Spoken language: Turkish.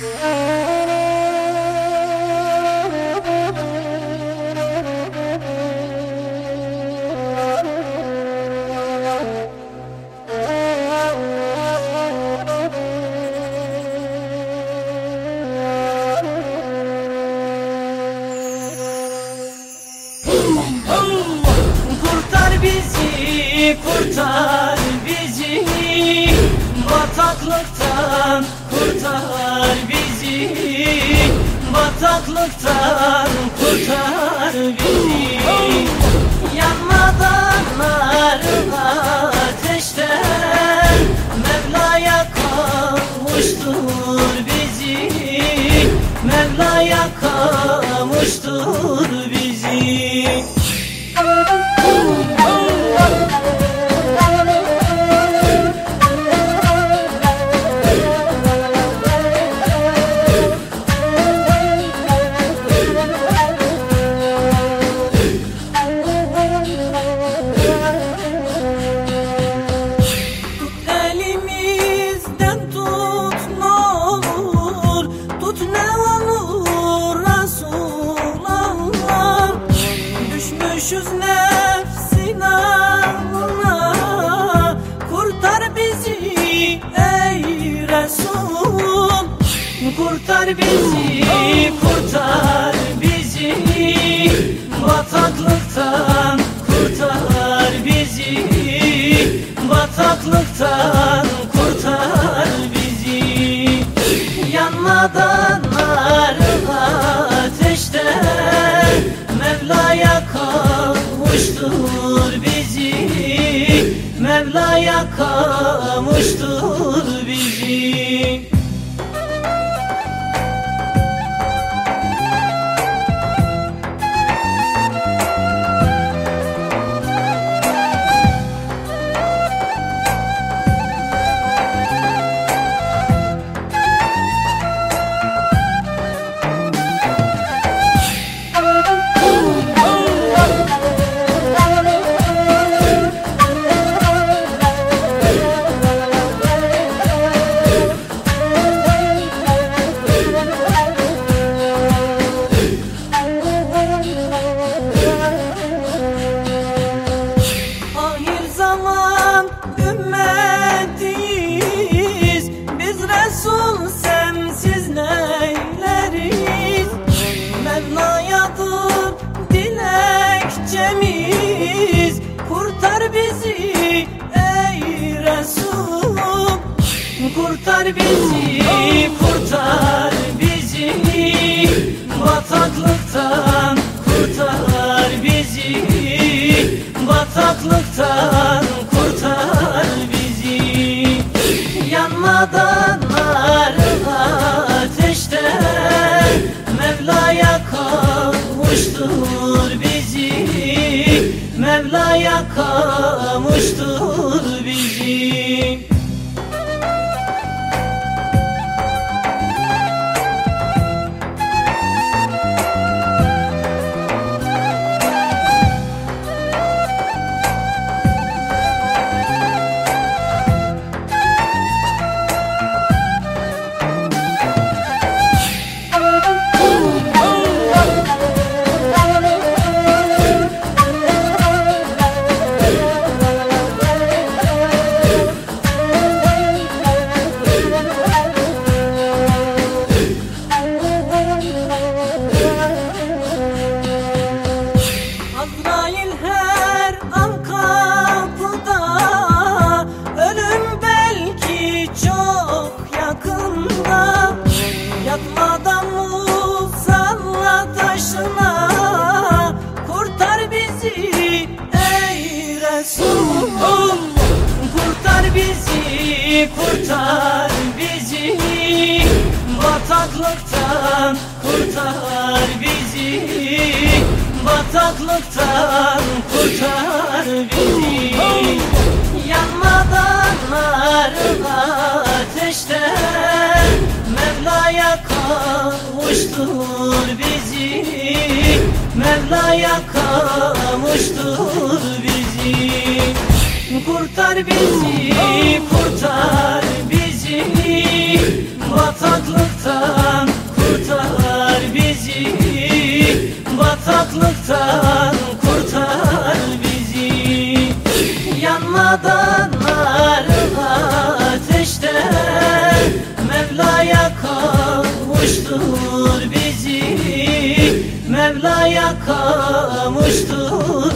Kurtar bizi, Bataklıktan kurtar bizi Bataklıktan kurtar bizi Düşmüşüz nefsin ağına Kurtar bizi ey Resul. Kurtar bizi, kurtar bizi. Bataklıktan kurtar bizi. Bataklıktan kurtar bizi. Yanmadan kavuştur bizi Mevla'ya kavuştur bizi Resul sensiz neyleriz? Mevla'yadır dilekçemiz Kurtar bizi ey Resul. Kurtar bizi, kurtar bizi. Bataklıktan kavuştur bizi Mevla'ya kavuştur kurtar bizi. Bataklıktan kurtar bizi. Bataklıktan kurtar bizi. Yanmadan narın ateşten Mevla'ya kavuştur bizi. Mevla'ya kavuştur Kurtar bizi, kurtar bizi. Bataklıktan kurtar bizi. Bataklıktan kurtar bizi. Yanmadan ateşte Mevla'ya kavuştur bizi. Mevla'ya kavuştur